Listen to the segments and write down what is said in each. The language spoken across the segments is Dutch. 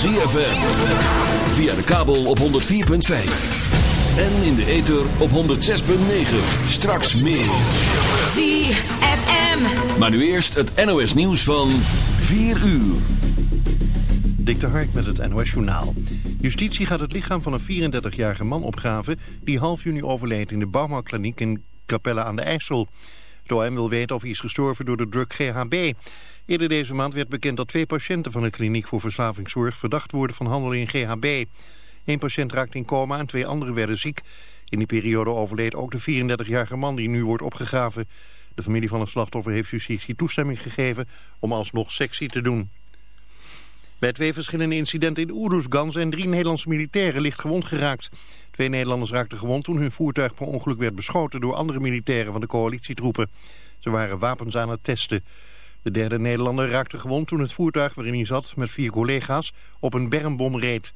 ZFM. Via de kabel op 104.5. En in de ether op 106.9. Straks meer. ZFM. Maar nu eerst het NOS nieuws van 4 uur. Dik de Hark met het NOS Journaal. Justitie gaat het lichaam van een 34-jarige man opgraven... die half juni overleed in de Bouwmarktkliniek in Capelle aan de IJssel. Het OM wil weten of hij is gestorven door de drug GHB. Eerder deze maand werd bekend dat twee patiënten van de kliniek voor verslavingszorg verdacht worden van handel in GHB. Eén patiënt raakte in coma en twee anderen werden ziek. In die periode overleed ook de 34-jarige man die nu wordt opgegraven. De familie van het slachtoffer heeft justitie toestemming gegeven om alsnog sectie te doen. Bij twee verschillende incidenten in Oeroesgan zijn drie Nederlandse militairen licht gewond geraakt. Twee Nederlanders raakten gewond toen hun voertuig per ongeluk werd beschoten door andere militairen van de coalitietroepen. Ze waren wapens aan het testen. De derde Nederlander raakte gewond toen het voertuig waarin hij zat met vier collega's op een bermbom reed.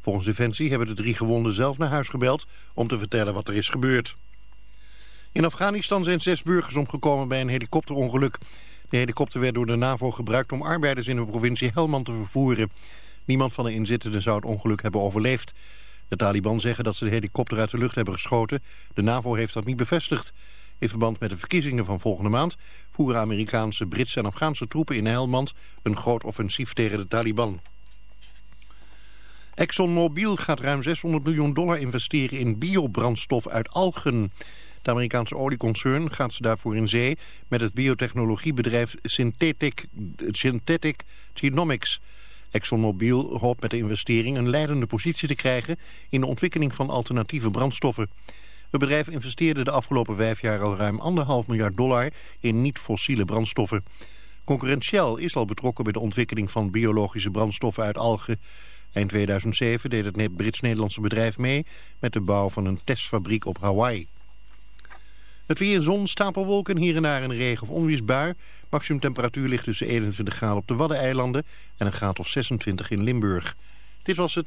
Volgens Defensie hebben de drie gewonden zelf naar huis gebeld om te vertellen wat er is gebeurd. In Afghanistan zijn zes burgers omgekomen bij een helikopterongeluk. De helikopter werd door de NAVO gebruikt om arbeiders in de provincie Helmand te vervoeren. Niemand van de inzittenden zou het ongeluk hebben overleefd. De Taliban zeggen dat ze de helikopter uit de lucht hebben geschoten. De NAVO heeft dat niet bevestigd. In verband met de verkiezingen van volgende maand voeren Amerikaanse, Britse en Afghaanse troepen in Helmand een groot offensief tegen de Taliban. ExxonMobil gaat ruim 600 miljoen dollar investeren in biobrandstof uit algen. Het Amerikaanse olieconcern gaat ze daarvoor in zee met het biotechnologiebedrijf Synthetic, Synthetic Genomics. ExxonMobil hoopt met de investering een leidende positie te krijgen in de ontwikkeling van alternatieve brandstoffen. Het bedrijf investeerde de afgelopen vijf jaar al ruim anderhalf miljard dollar in niet-fossiele brandstoffen. Concurrent Shell is al betrokken bij de ontwikkeling van biologische brandstoffen uit algen. Eind 2007 deed het Brits-Nederlandse bedrijf mee met de bouw van een testfabriek op Hawaii. Het weer zon, stapelwolken, hier en daar een regen- of onweersbui. Maximum temperatuur ligt tussen 21 graden op de Waddeneilanden en een graad of 26 in Limburg. Dit was het.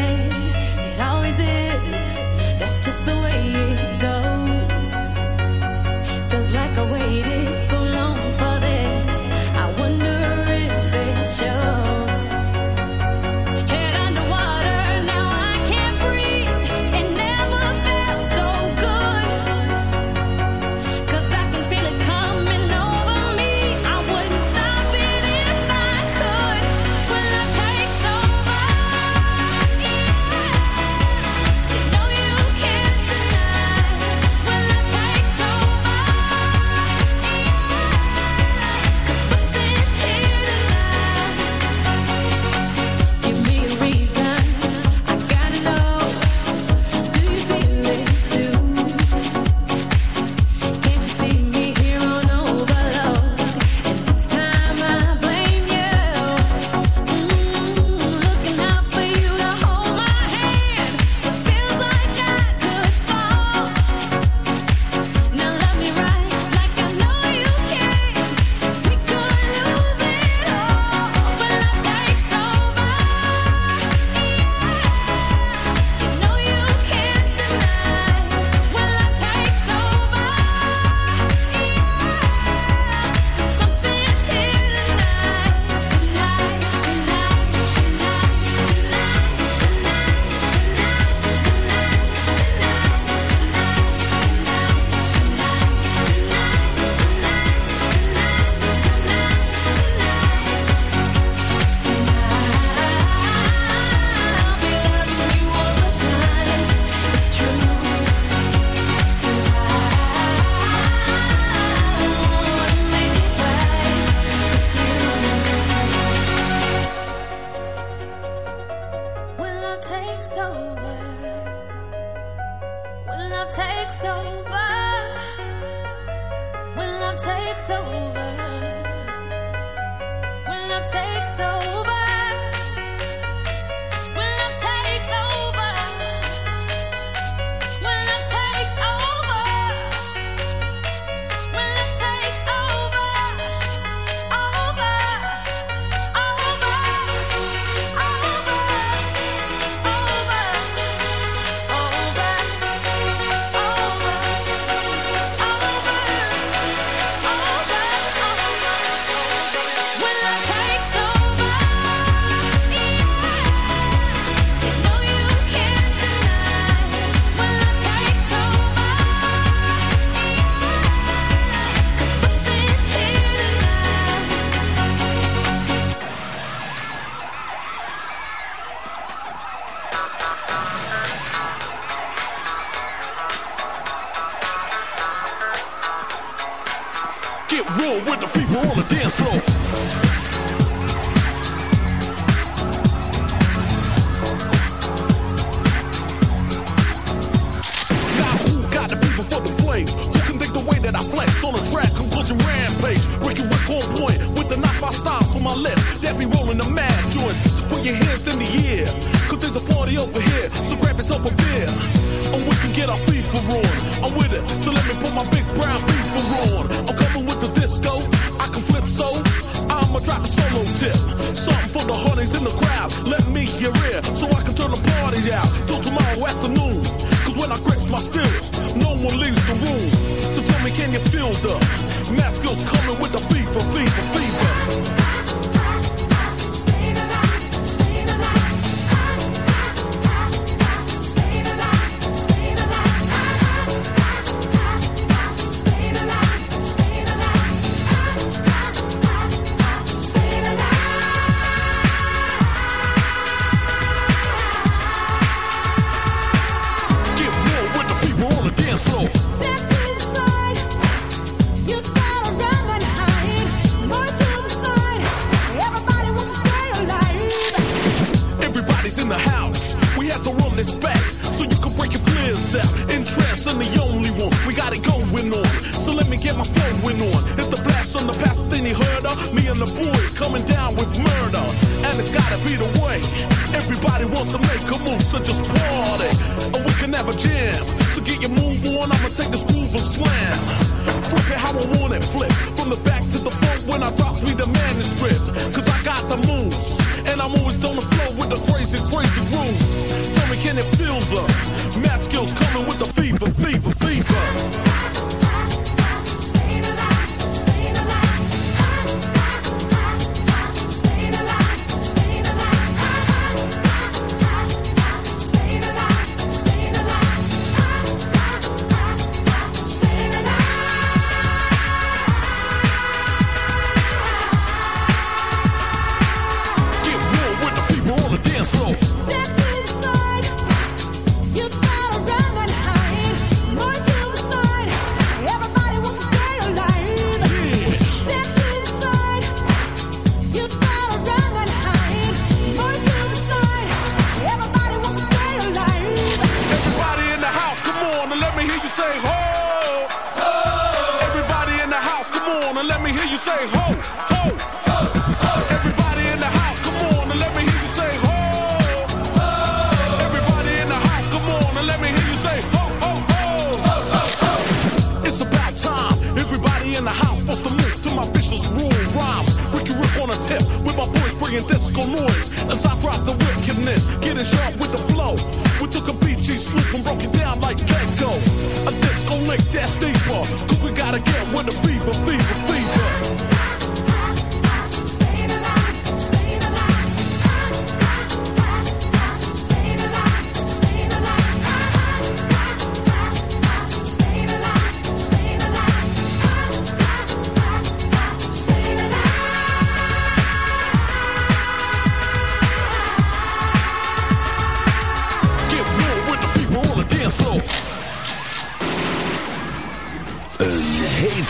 with my boys bringing disco noise. As I rock the wickedness, getting sharp with the flow. We took a B.G. swoop and broke it down like Gecko. A disco link that's deeper, cause we gotta get with the fever, fever, fever.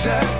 Caesar.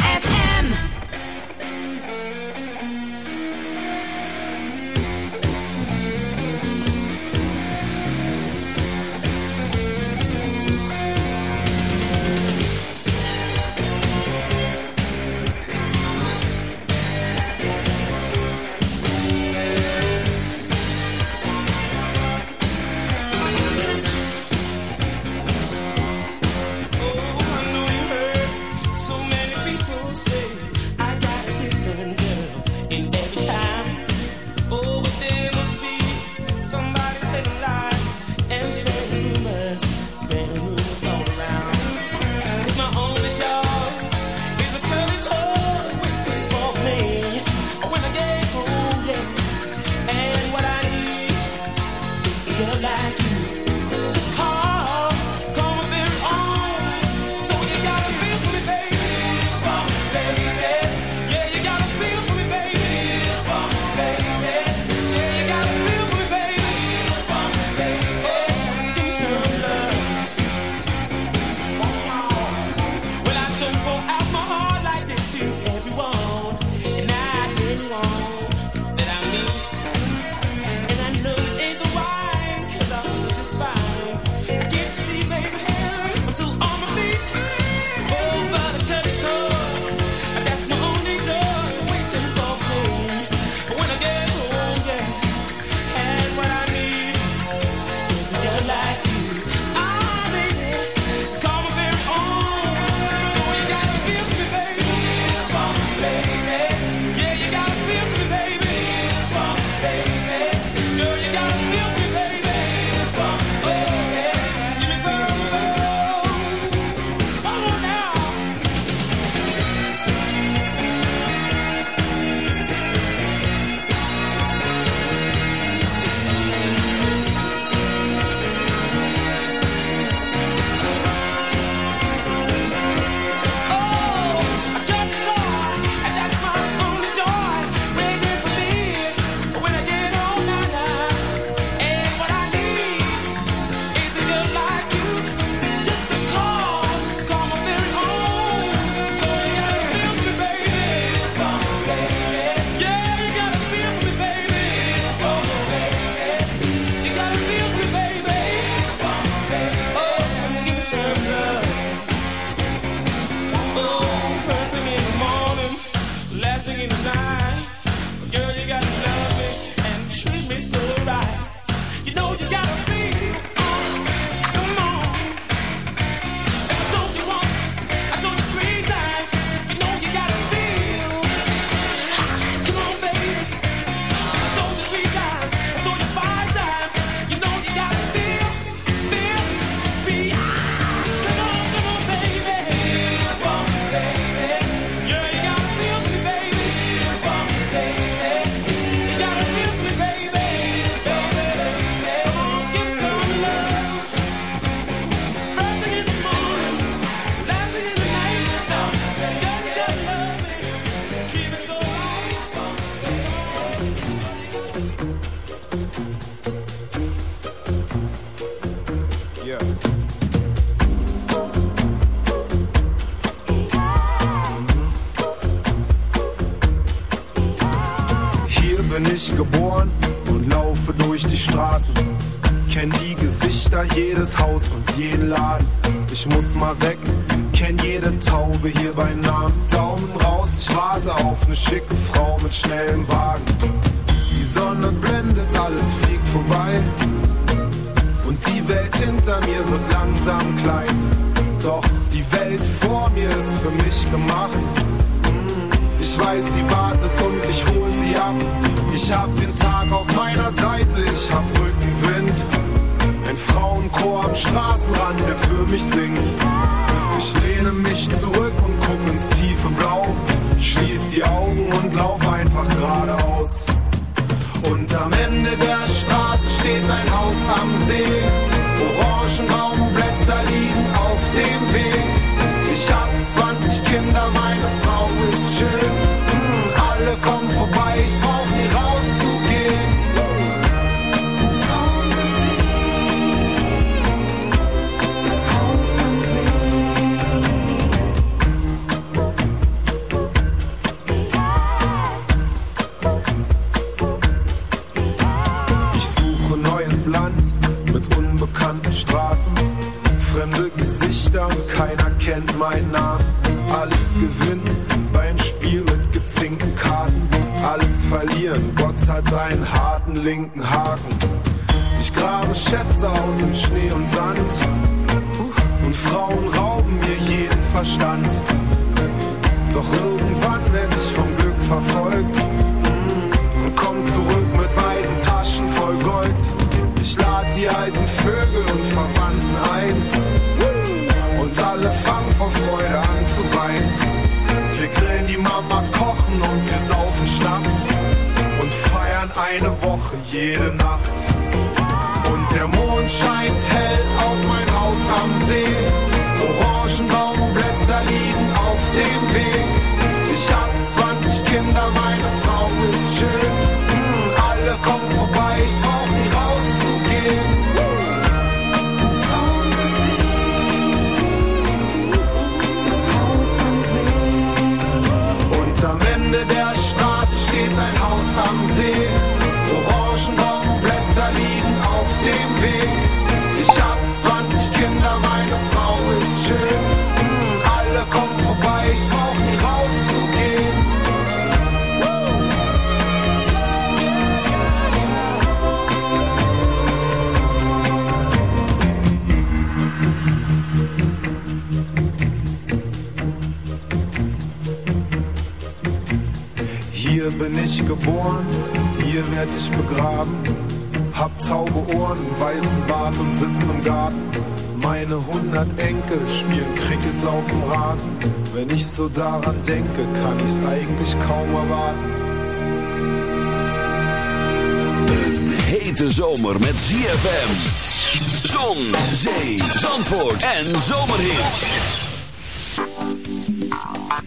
Hier bin ich geboren, hier werd ich begraben. Hab taube Ohren, weißen Bart und sitz im Garten. Meine hundert Enkel spielen Cricket auf dem Rasen. Wenn ich so daran denke, kann ich's eigentlich kaum erwarten. Een hete zomer met ZFM. Zon, zee, zandvoort en zomerhit.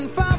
and five.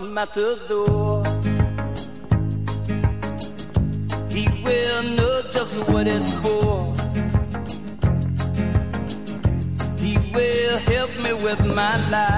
At the door, He will know just what it's for. He will help me with my life.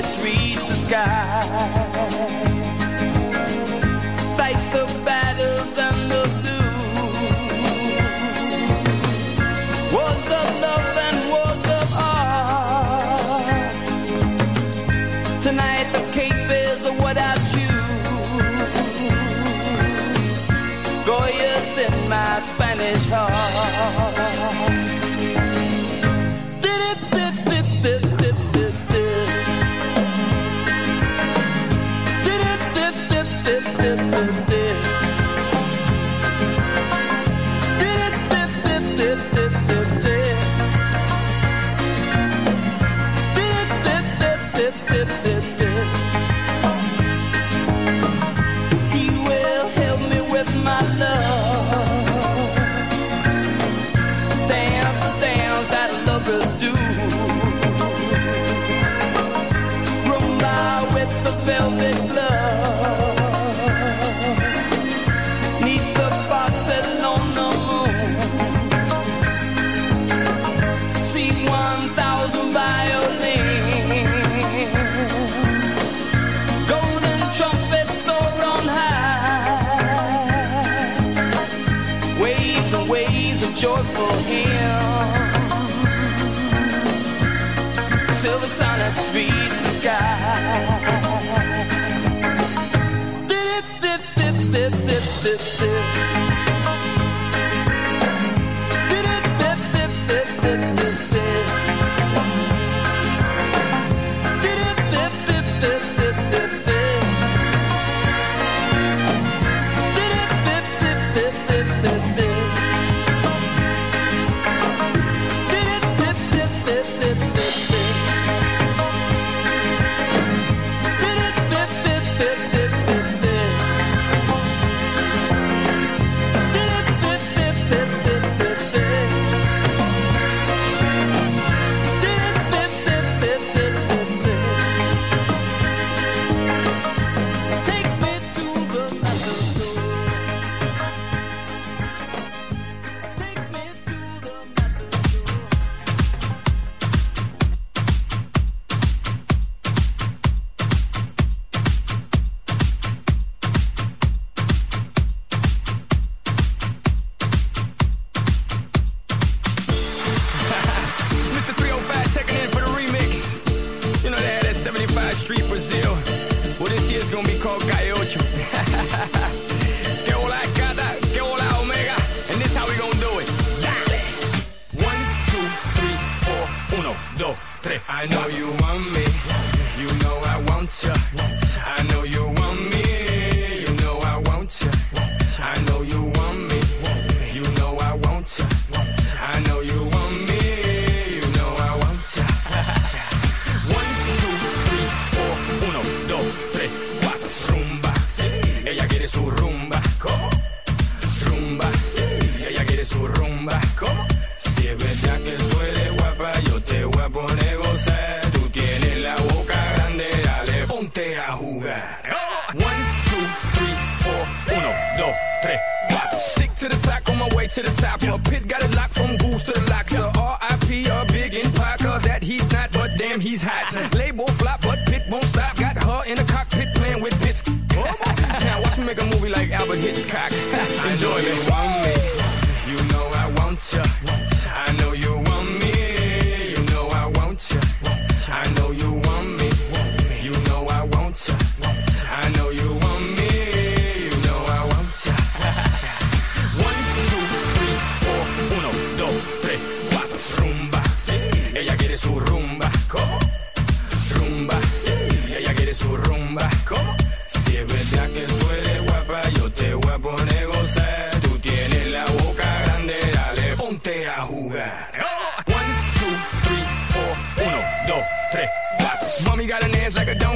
bullets reach the sky.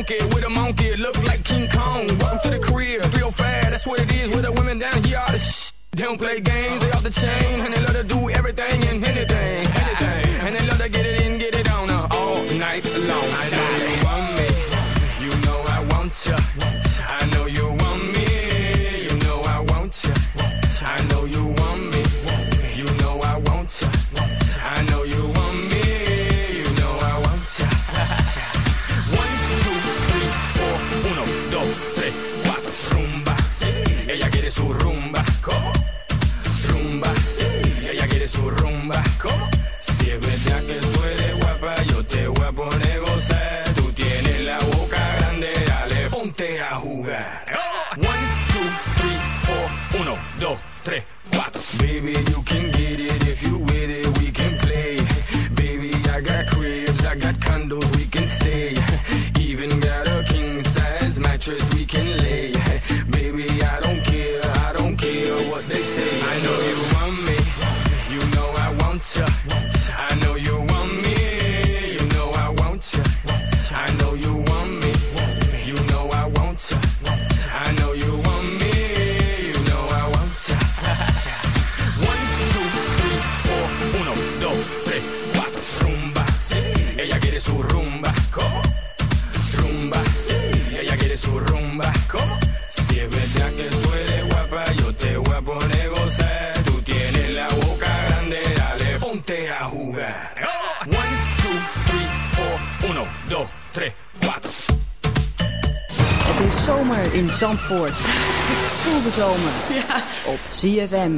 funky with a monkey, look like King Kong. Welcome to the crib, real fast, that's what it is. With the women down here, all the sh- they don't play games, they off the chain, honey. One, two, three, four. Uno, dos, tres. Het is zomer in Zandvoort. Voel de zomer. Ja. Op CFM.